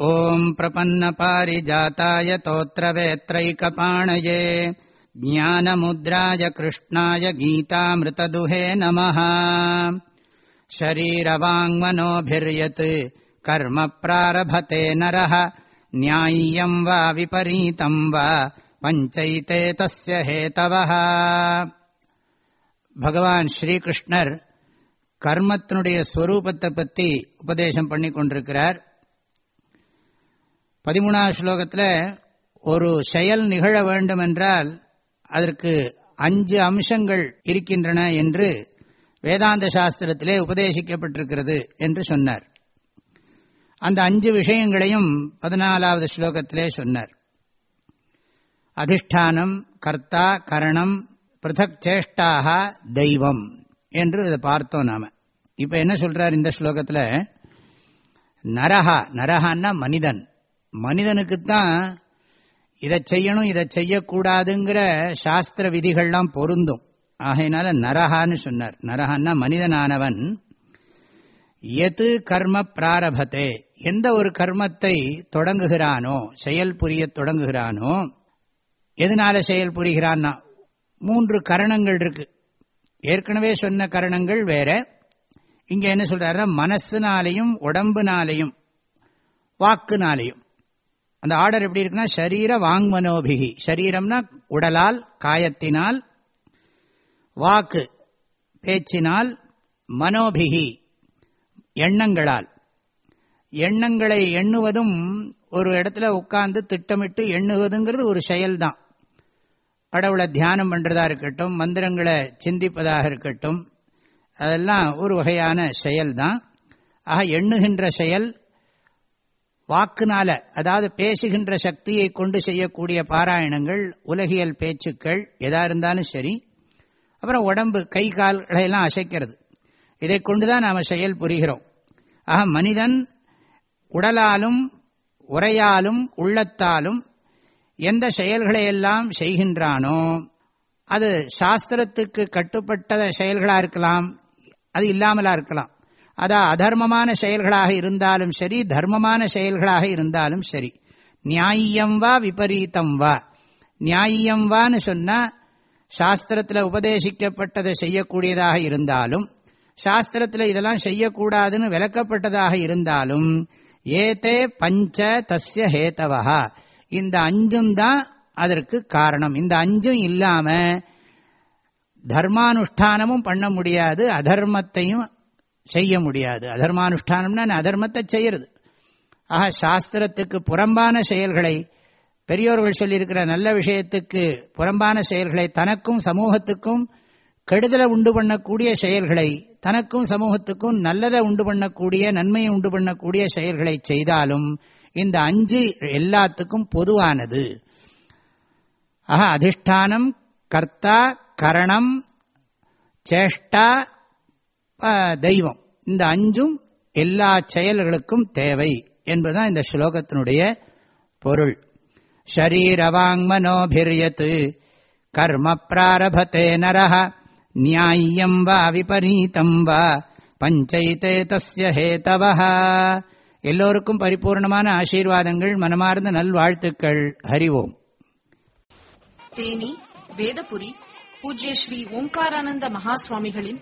ॐ प्रपन्नपारिजाताय तोत्रवेत्रैकपाणये ज्ञानमुद्राय कृष्णाय गीतामृतदुहे नमः शरीरवाङ्मनोभिर्यत् कर्म प्रारभते नरः न्याय्यम् वा विपरीतम् वा பஞ்சைத்தே தஸ்ய ஹேதவः பகவான் ஸ்ரீகிருஷ்ணர் கர்மத்தினுடைய ஸ்வரூபத்தை பற்றி உபதேசம் பண்ணி கொண்டிருக்கிறார் பதிமூணாவது ஸ்லோகத்தில் ஒரு செயல் நிகழ வேண்டும் என்றால் அதற்கு அஞ்சு அம்சங்கள் இருக்கின்றன என்று வேதாந்த சாஸ்திரத்திலே உபதேசிக்கப்பட்டிருக்கிறது என்று சொன்னார். அந்த அஞ்சு விஷயங்களையும் பதினாலாவது ஸ்லோகத்திலே சொன்னார். அதிஷ்டானம் கர்த்தா கரணம் பிருதக் சேஷ்டாக தெய்வம் என்று இதை பார்த்தோம் நாம. இப்ப என்ன சொல்றார் இந்த ஸ்லோகத்தில்? நரஹா நரஹான்னா மனிதன். மனிதனுக்குத்தான் இதை செய்யணும் இதை செய்யக்கூடாதுங்கிற சாஸ்திர விதிகள்லாம் பொருந்தும். ஆகையினால நரஹான்னு சொன்னார். நரஹான்னா மனிதனானவன். எது கர்ம பிராரபத்தே எந்த ஒரு கர்மத்தை தொடங்குகிறானோ செயல் புரிய தொடங்குகிறானோ எதனால செயல் புரிகிறான்னா மூன்று கரணங்கள் இருக்கு. ஏற்கனவே சொன்ன கரணங்கள் வேற. இங்க என்ன சொல்றாருன்னா மனசுனாலையும் உடம்புனாலையும் வாக்குனாலையும். அந்த ஆர்டர் எப்படி இருக்குன்னா சரீர வாங்மனோபிகி சரீரம்னா உடலால் காயத்தினால் வாக்கு பேச்சினால் மனோபிகி எண்ணங்களால். எண்ணங்களை எண்ணுவதும் ஒரு இடத்துல உட்கார்ந்து திட்டமிட்டு எண்ணுவதுங்கிறது ஒரு செயல்தான். கடவுளை தியானம் பண்றதா இருக்கட்டும் மந்திரங்களை சிந்திப்பதாக இருக்கட்டும் அதெல்லாம் ஒரு வகையான செயல்தான். ஆக எண்ணுகின்ற செயல் வாக்குனால அதாவது பேசுகின்ற சக்தியை கொண்டு செய்யக்கூடிய பாராயணங்கள் உலகியல் பேச்சுக்கள் எதா இருந்தாலும் சரி அப்புறம் உடம்பு கை கால்களை எல்லாம் அசைக்கிறது. இதை கொண்டுதான் நாம செயல் புரிகிறோம். ஆக மனிதன் உடலாலும் உரையாலும் உள்ளத்தாலும் எந்த செயல்களை எல்லாம் செய்கின்றானோ அது சாஸ்திரத்துக்கு கட்டுப்பட்ட செயல்களா இருக்கலாம் அது இல்லாமலா இருக்கலாம். அதான் அதர்மமான செயல்களாக இருந்தாலும் சரி தர்மமான செயல்களாக இருந்தாலும் சரி. நியாயம் வா விபரீதம் வா. நியாயம் வான்னு சொன்னா சாஸ்திரத்தில் உபதேசிக்கப்பட்டதை செய்யக்கூடியதாக இருந்தாலும் சாஸ்திரத்தில் இதெல்லாம் செய்யக்கூடாதுன்னு விளக்கப்பட்டதாக இருந்தாலும் ஏதே பஞ்ச தஸ்ய ஹேத்தவா இந்த அஞ்சும் தான் அதற்கு காரணம். இந்த அஞ்சும் இல்லாம தர்மானுஷ்டானமும் பண்ண முடியாது அதர்மத்தையும் செய்ய முடியாது. அதர்மானுஷ்டானம்னா அதர்மத்தை செய்யறது. ஆக சாஸ்திரத்துக்கு புறம்பான செயல்களை பெரியோர்கள் சொல்லியிருக்கிற நல்ல விஷயத்துக்கு புறம்பான செயல்களை தனக்கும் சமூகத்துக்கும் கெடுதலை உண்டு பண்ணக்கூடிய செயல்களை தனக்கும் சமூகத்துக்கும் நல்லதை உண்டு பண்ணக்கூடிய நன்மையை உண்டு பண்ணக்கூடிய செயல்களை செய்தாலும் இந்த அஞ்சு எல்லாத்துக்கும் பொதுவானது. ஆக அதிஷ்டானம் கர்த்தா கரணம் சேஷ்டா தெய்வம். இந்த அஞ்சும் எல்லா செயல்களுக்கும் தேவை என்பதுதான் இந்த ஸ்லோகத்தினுடைய பொருள். ஷரீரவாங்மனோபிரியத் கர்ம பிராரபத்தே நரஹ. நியாயம் வா விபரீதம் வா. பஞ்சைத்தே தஸ்ய ஹேதவஹா. எல்லோருக்கும் பரிபூர்ணமான ஆசீர்வாதங்கள் மனமார்ந்த நல்வாழ்த்துக்கள். ஹரிவோம். தேனி வேதபுரி பூஜ்ய ஸ்ரீ ஓம்காரானந்த மகாஸ்வாமிகளின்